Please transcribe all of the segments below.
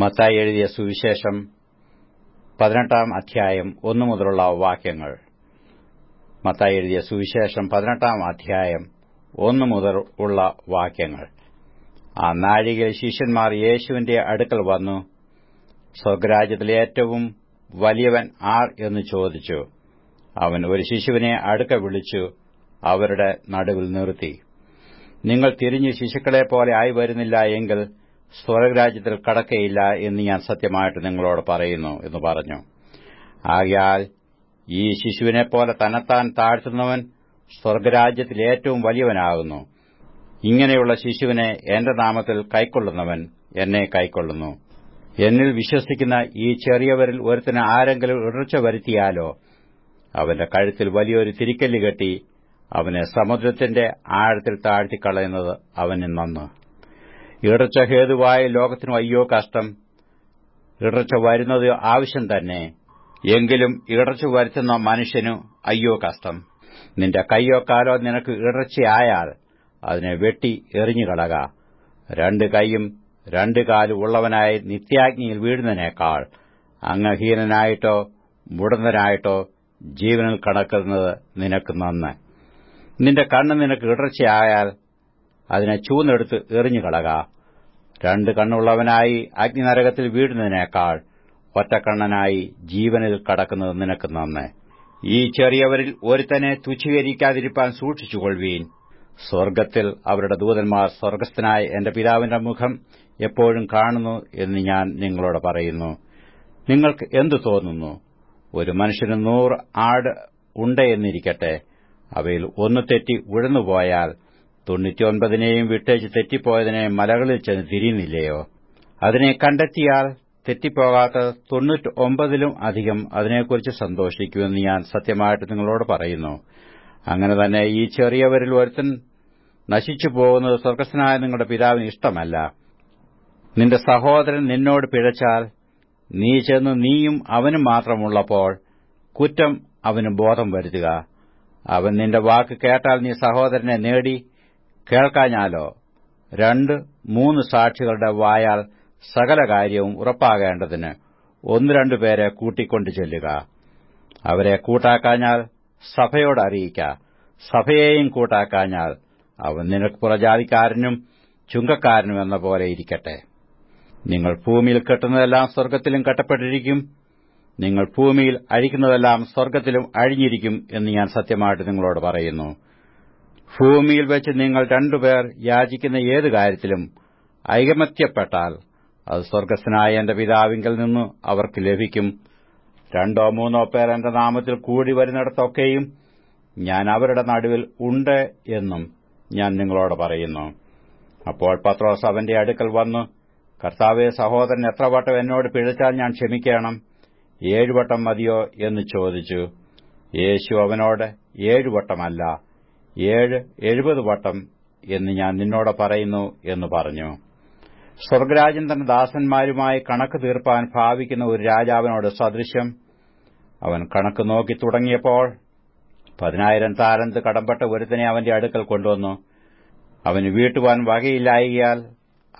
മത്തായി എഴുതിയ സുവിശേഷം പതിനെട്ടാം അധ്യായം ഒന്നു മുതലുള്ള വാക്യങ്ങൾ. മത്തായി എഴുതിയ സുവിശേഷം പതിനെട്ടാം അധ്യായം ഒന്നു മുതൽ ഉള്ള വാക്യങ്ങൾ. ആ നാഴികയിൽ ശിഷ്യന്മാർ യേശുവിന്റെ അടുക്കൽ വന്നു. സ്വർഗരാജ്യത്തിലെ ഏറ്റവും വലിയവൻ ആർ എന്ന് ചോദിച്ചു. അവൻ ഒരു ശിശുവിനെ അടുക്ക വിളിച്ചു അവരുടെ നടുവിൽ നിർത്തി. നിങ്ങൾ തിരിഞ്ഞ് ശിശുക്കളെ പോലെ ആയി വരുന്നില്ല എങ്കിൽ സ്വർഗരാജ്യത്തിൽ കടക്കയില്ല എന്ന് ഞാൻ സത്യമായിട്ട് നിങ്ങളോട് പറയുന്നു എന്ന് പറഞ്ഞു. ആകയാൽ ഈ ശിശുവിനെപ്പോലെ തന്നെത്താൻ താഴ്ത്തുന്നവൻ സ്വർഗരാജ്യത്തിൽ ഏറ്റവും വലിയവനാകുന്നു. ഇങ്ങനെയുള്ള ശിശുവിനെ എന്റെ നാമത്തിൽ കൈക്കൊള്ളുന്നവൻ എന്നെ കൈക്കൊള്ളുന്നു. എന്നിൽ വിശ്വസിക്കുന്ന ഈ ചെറിയവരിൽ ഒരുത്തിന് ആരെങ്കിലും ഇടർച്ച വരുത്തിയാലോ അവന്റെ കഴുത്തിൽ വലിയൊരു തിരിക്കല്ല് കെട്ടി അവനെ സമുദ്രത്തിന്റെ ആഴത്തിൽ താഴ്ത്തിക്കളയുന്നത് അവന് നന്ന്. ഇടർച്ച ഹേതുവായ ലോകത്തിനും അയ്യോ കഷ്ടം. ഇടർച്ച വരുന്നത് ആവശ്യം തന്നെ. എങ്കിലും ഇടർച്ച വരുത്തുന്ന മനുഷ്യനു അയ്യോ കഷ്ടം. നിന്റെ കയ്യോ കാലോ നിനക്ക് ഇടർച്ചയായാൽ അതിനെ വെട്ടി എറിഞ്ഞുകളക രണ്ട് കൈയും രണ്ട് കാലും ഉള്ളവനായി നിത്യാഗ്നിയിൽ വീഴുന്നതിനേക്കാൾ അംഗഹീനനായിട്ടോ മുടന്തനായിട്ടോ ജീവനിൽ കടക്കുന്നത് നിനക്ക് നന്ന്. നിന്റെ കണ്ണ് നിനക്ക് ഇടർച്ചയായാൽ അതിനെ ചൂന്നെടുത്ത് എറിഞ്ഞുകളക രണ്ട് കണ്ണുള്ളവനായി അഗ്നിനരകത്തിൽ വീഴുന്നതിനേക്കാൾ ഒറ്റക്കണ്ണനായി ജീവനിൽ കടക്കുന്നത് നിനക്ക് നന്ന്. ഈ ചെറിയവരിൽ ഒരുത്തനെ തുച്ഛീകരിക്കാതിരിപ്പാൻ സൂക്ഷിച്ചുകൊള്ളുവീൻ. സ്വർഗത്തിൽ അവരുടെ ദൂതന്മാർ സ്വർഗസ്ഥനായ എന്റെ പിതാവിന്റെ മുഖം എപ്പോഴും കാണുന്നു എന്ന് ഞാൻ നിങ്ങളോട് പറയുന്നു. നിങ്ങൾക്ക് എന്തു തോന്നുന്നു? ഒരു മനുഷ്യന് നൂറ് ആട് ഉണ്ടെന്നിരിക്കട്ടെ. അവയിൽ ഒന്ന് തെറ്റി ഉഴന്നുപോയാൽ തൊണ്ണൂറ്റിയൊൻപതിനെയും വിട്ടേച്ച് തെറ്റിപ്പോയതിനെ മലകളിൽ ചെന്ന് തിരിയുന്നില്ലയോ? അതിനെ കണ്ടെത്തിയാൽ തെറ്റിപ്പോകാത്ത തൊണ്ണൂറ്റി ഒമ്പതിലും അധികം അതിനെക്കുറിച്ച് സന്തോഷിക്കുമെന്ന് ഞാൻ സത്യമായിട്ട് നിങ്ങളോട് പറയുന്നു. അങ്ങനെ തന്നെ ഈ ചെറിയവരിൽ ഒരുത്തൻ നശിച്ചു പോകുന്നത് സ്വർഗസ്നായ നിങ്ങളുടെ പിതാവിന് ഇഷ്ടമല്ല. നിന്റെ സഹോദരൻ നിന്നോട് പിഴച്ചാൽ നീ ചെന്ന് നീയും അവനും മാത്രമുള്ളപ്പോൾ കുറ്റം അവന് ബോധം വരുത്തുക. അവൻ നിന്റെ വാക്ക് കേട്ടാൽ നീ സഹോദരനെ നേടി കേൾക്കാഞ്ഞാലോ രണ്ട് മൂന്ന് സാക്ഷികളുടെ വായാൽ സകല കാര്യവും ഉറപ്പാകേണ്ടതിന് ഒന്ന് രണ്ടു പേരെ കൂട്ടിക്കൊണ്ടു ചെല്ലുക. അവരെ കൂട്ടാക്കാഞ്ഞാൽ സഭയോട് അറിയിക്ക. സഭയെയും കൂട്ടാക്കാഞ്ഞാൽ അവൻ നിനക്ക് പുറജാതിക്കാരനും ചുങ്കക്കാരനും എന്ന പോലെ ഇരിക്കട്ടെ. നിങ്ങൾ ഭൂമിയിൽ കെട്ടുന്നതെല്ലാം സ്വർഗത്തിലും കെട്ടപ്പെട്ടിരിക്കും. നിങ്ങൾ ഭൂമിയിൽ അഴിക്കുന്നതെല്ലാം സ്വർഗത്തിലും അഴിഞ്ഞിരിക്കും എന്ന് ഞാൻ സത്യമായിട്ട് നിങ്ങളോട് പറയുന്നു. ഭൂമിയിൽ വെച്ച് നിങ്ങൾ രണ്ടുപേർ യാചിക്കുന്ന ഏത് കാര്യത്തിലും ഐകമത്യപ്പെട്ടാൽ അത് സ്വർഗസ്നായ എന്റെ പിതാവിങ്കിൽ നിന്ന് അവർക്ക് ലഭിക്കും. രണ്ടോ മൂന്നോ പേർ എന്റെ നാമത്തിൽ കൂടി വരുന്നിടത്തൊക്കെയും ഞാൻ അവരുടെ നടുവിൽ ഉണ്ട് എന്നും ഞാൻ നിങ്ങളോട് പറയുന്നു. അപ്പോൾ പത്രോസ് അവന്റെ അടുക്കൽ വന്നു കർത്താവെ സഹോദരൻ എത്ര വട്ടം എന്നോട് പിഴച്ചാൽ ഞാൻ ക്ഷമിക്കണം? ഏഴുവട്ടം മതിയോ? എന്ന് ചോദിച്ചു. യേശു അവനോട് ഏഴുവട്ടമല്ല ഏഴ് എഴുപത് വട്ടം എന്ന് ഞാൻ നിന്നോട് പറയുന്നു എന്ന് പറഞ്ഞു. സ്വർഗരാജൻ തന്റെ ദാസന്മാരുമായി കണക്ക് തീർപ്പാൻ ഭാവിക്കുന്ന ഒരു രാജാവിനോട് സദൃശ്യം. അവൻ കണക്ക് നോക്കി തുടങ്ങിയപ്പോൾ പതിനായിരം താരന്ത് കടമ്പട്ട ഒരുത്തനെ അവന്റെ അടുക്കൽ കൊണ്ടുവന്നു. അവന് വീട്ടുവാൻ വകയില്ലായികയാൽ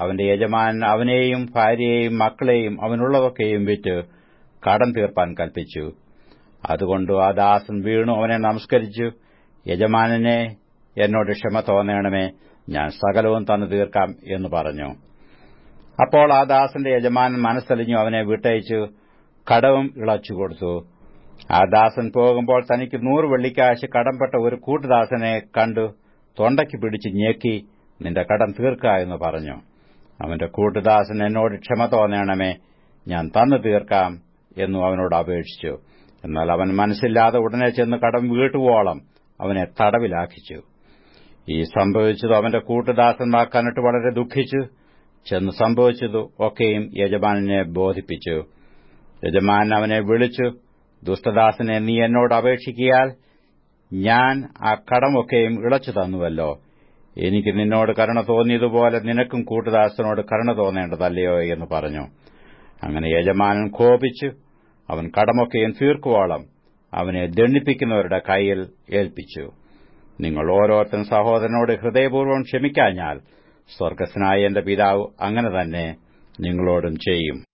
അവന്റെ യജമാൻ അവനെയും ഭാര്യയെയും മക്കളെയും അവനുള്ളതൊക്കെയും വിറ്റ് കടം തീർപ്പാൻ കൽപ്പിച്ചു. അതുകൊണ്ട് ആ ദാസൻ വീണു അവനെ നമസ്കരിച്ചു. യജമാനനെ എന്നോട് ക്ഷമ തോന്നണമേ. ഞാൻ സകലവും തന്നു തീർക്കാം എന്ന് പറഞ്ഞു. അപ്പോൾ ആ ദാസന്റെ യജമാനൻ മനസ്സലിഞ്ഞു അവനെ വിട്ടയച്ചു കടവും ഇളച്ചുകൊടുത്തു ആ ദാസൻ പോകുമ്പോൾ തനിക്ക് നൂറ് വെള്ളിക്കാശ് കടംപെട്ട ഒരു കൂട്ടുദാസനെ കണ്ടു തൊണ്ടയ്ക്ക് പിടിച്ച് ഞെക്കി നിന്റെ കടം തീർക്ക എന്ന് പറഞ്ഞു. അവന്റെ കൂട്ടുദാസൻ എന്നോട് ക്ഷമ തോന്നണമേ ഞാൻ തന്നു തീർക്കാം എന്നു അവനോട് അപേക്ഷിച്ചു. എന്നാൽ അവൻ മനസ്സില്ലാതെ ഉടനെ ചെന്ന് കടം വീട്ടുവോളം അവനെ തടവിലാക്കിച്ചു. ഈ സംഭവിച്ചത് അവന്റെ കൂട്ടുദാസന്മാർ കണ്ടിട്ട് വളരെ ദുഃഖിച്ചു. ചെന്ന് സംഭവിച്ചതു ഒക്കെയും യജമാനെ ബോധിപ്പിച്ചു. യജമാൻ അവനെ വിളിച്ചു ദുഷ്ടദാസനെ നീ എന്നോട് അപേക്ഷിക്കിയാൽ ഞാൻ ആ കടമൊക്കെയും ഇളച്ചു തന്നുവല്ലോ. എനിക്ക് നിന്നോട് കരുണ തോന്നിയതുപോലെ നിനക്കും കൂട്ടുദാസനോട് കരുണ തോന്നേണ്ടതല്ലയോ? എന്ന് പറഞ്ഞു. അങ്ങനെ യജമാനൻ കോപിച്ചു. അവൻ കടമൊക്കെയും തീർക്കുവോളം. അവനെ ദണ്ഡിപ്പിക്കുന്നവരുടെ കൈയിൽ ഏൽപ്പിച്ചു. നിങ്ങൾ ഓരോരുത്തൻ സഹോദരനോട് ഹൃദയപൂർവം ക്ഷമിക്കാഞ്ഞാൽ സ്വർഗസ്നായ എന്റെ പിതാവ് അങ്ങനെ തന്നെ നിങ്ങളോടും ചെയ്യും.